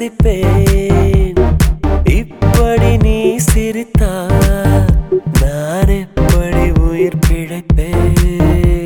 ரசிப்பேன் இப்படி நீ சிரித்தா நான் எப்படி உயிர் பிழைப்பேன்?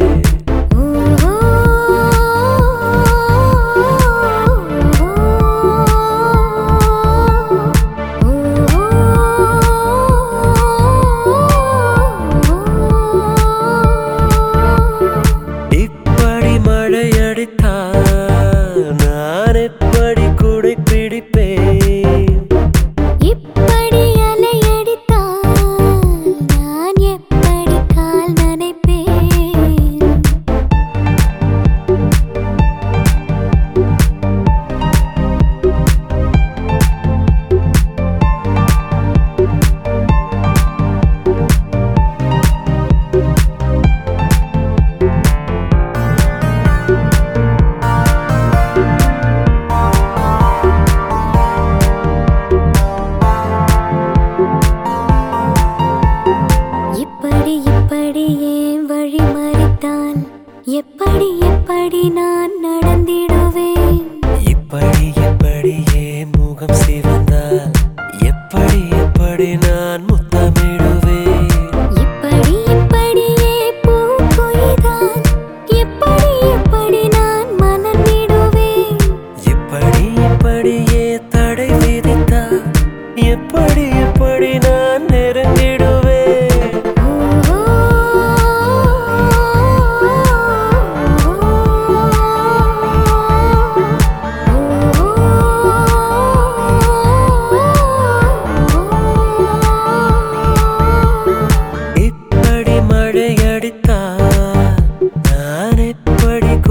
தேடி நான் நடந்திடுவேன். இப்படி இப்படியே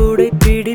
கூடை பிடி